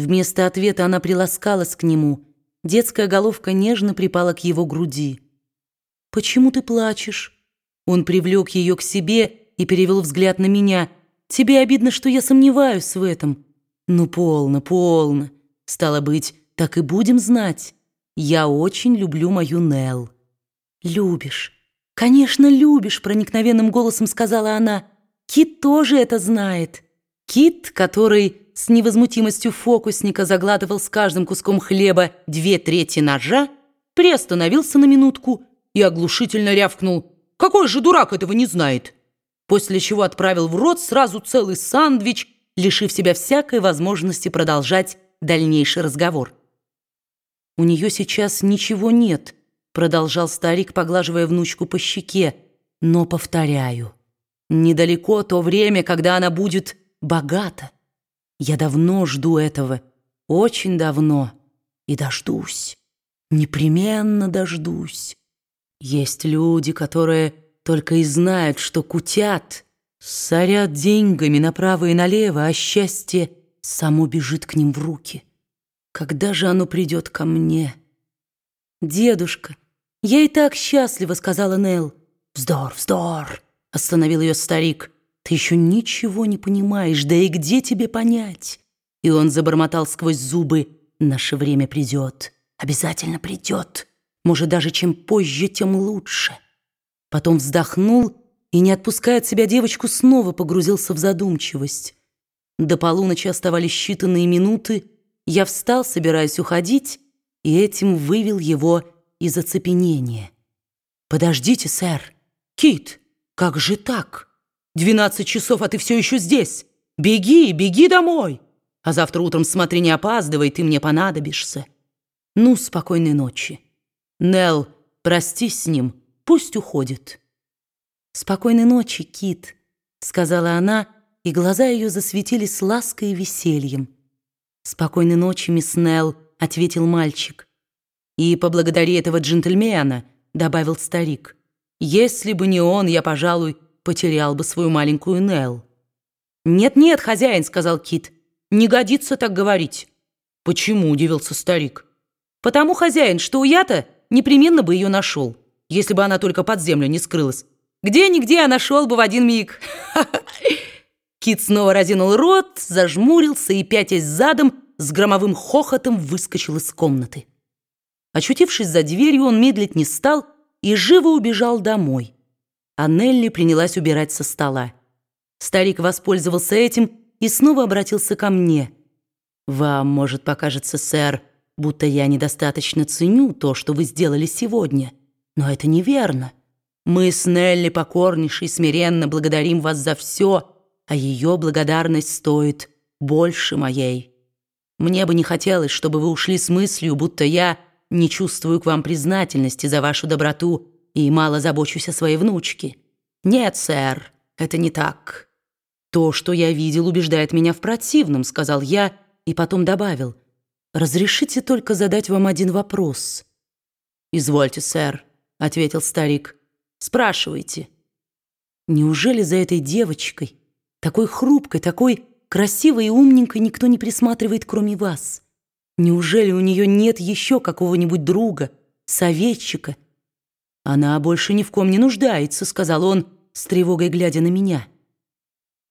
Вместо ответа она приласкалась к нему. Детская головка нежно припала к его груди. «Почему ты плачешь?» Он привлек ее к себе и перевел взгляд на меня. «Тебе обидно, что я сомневаюсь в этом?» «Ну, полно, полно. Стало быть, так и будем знать. Я очень люблю мою Нелл». «Любишь. Конечно, любишь», — проникновенным голосом сказала она. «Кит тоже это знает. Кит, который с невозмутимостью фокусника заглатывал с каждым куском хлеба две трети ножа, приостановился на минутку и оглушительно рявкнул «Какой же дурак этого не знает?» После чего отправил в рот сразу целый сандвич, лишив себя всякой возможности продолжать дальнейший разговор. «У нее сейчас ничего нет», — продолжал старик, поглаживая внучку по щеке. «Но, повторяю, недалеко то время, когда она будет богата». Я давно жду этого, очень давно, и дождусь, непременно дождусь. Есть люди, которые только и знают, что кутят, сорят деньгами направо и налево, а счастье само бежит к ним в руки. Когда же оно придет ко мне? «Дедушка, я и так счастлива», — сказала Нелл. «Вздор, вздор», — остановил ее старик. Ты еще ничего не понимаешь, да и где тебе понять? И он забормотал сквозь зубы. Наше время придет, обязательно придет. Может, даже чем позже, тем лучше. Потом вздохнул и, не отпуская от себя девочку, снова погрузился в задумчивость. До полуночи оставались считанные минуты. Я встал, собираясь уходить, и этим вывел его из оцепенения. «Подождите, сэр! Кит, как же так?» Двенадцать часов, а ты все еще здесь. Беги, беги домой. А завтра утром смотри, не опаздывай, ты мне понадобишься. Ну, спокойной ночи. Нел, простись с ним, пусть уходит. Спокойной ночи, Кит, сказала она, и глаза ее засветились лаской и весельем. Спокойной ночи, мисс Нелл, ответил мальчик. И поблагодари этого джентльмена, добавил старик. Если бы не он, я, пожалуй, потерял бы свою маленькую Нелл. «Нет-нет, хозяин», — сказал Кит, — «не годится так говорить». «Почему?» — удивился старик. «Потому, хозяин, что я-то непременно бы ее нашел, если бы она только под землю не скрылась. Где-нигде я нашел бы в один миг». Кит снова разинул рот, зажмурился и, пятясь задом, с громовым хохотом выскочил из комнаты. Очутившись за дверью, он медлить не стал и живо убежал домой а Нелли принялась убирать со стола. Старик воспользовался этим и снова обратился ко мне. «Вам, может, покажется, сэр, будто я недостаточно ценю то, что вы сделали сегодня. Но это неверно. Мы с Нелли покорнейше и смиренно благодарим вас за все, а ее благодарность стоит больше моей. Мне бы не хотелось, чтобы вы ушли с мыслью, будто я не чувствую к вам признательности за вашу доброту и мало забочусь о своей внучке. Нет, сэр, это не так. То, что я видел, убеждает меня в противном, сказал я и потом добавил. Разрешите только задать вам один вопрос. Извольте, сэр, ответил старик. Спрашивайте. Неужели за этой девочкой, такой хрупкой, такой красивой и умненькой, никто не присматривает, кроме вас? Неужели у нее нет еще какого-нибудь друга, советчика, «Она больше ни в ком не нуждается», — сказал он, с тревогой глядя на меня.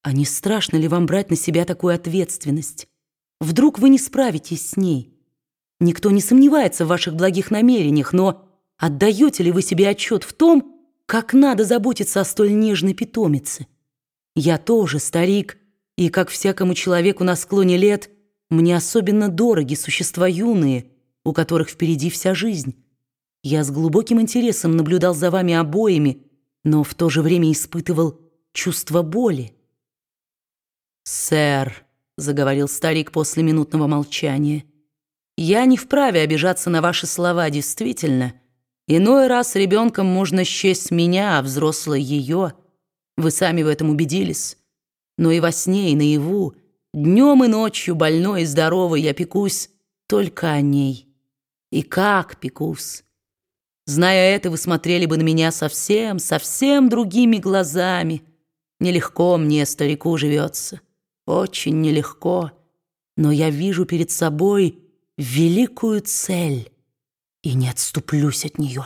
«А не страшно ли вам брать на себя такую ответственность? Вдруг вы не справитесь с ней? Никто не сомневается в ваших благих намерениях, но отдаете ли вы себе отчет в том, как надо заботиться о столь нежной питомице? Я тоже старик, и, как всякому человеку на склоне лет, мне особенно дороги существа юные, у которых впереди вся жизнь». Я с глубоким интересом наблюдал за вами обоими, но в то же время испытывал чувство боли. «Сэр», — заговорил старик после минутного молчания, «я не вправе обижаться на ваши слова, действительно. Иной раз ребенком можно счесть меня, а взрослой ее. Вы сами в этом убедились. Но и во сне, и наяву, днем и ночью, больной и здоровой, я пекусь только о ней. И как пекусь!» Зная это, вы смотрели бы на меня совсем, совсем другими глазами. Нелегко мне, старику, живется. Очень нелегко. но я вижу перед собой великую цель и не отступлюсь от нее.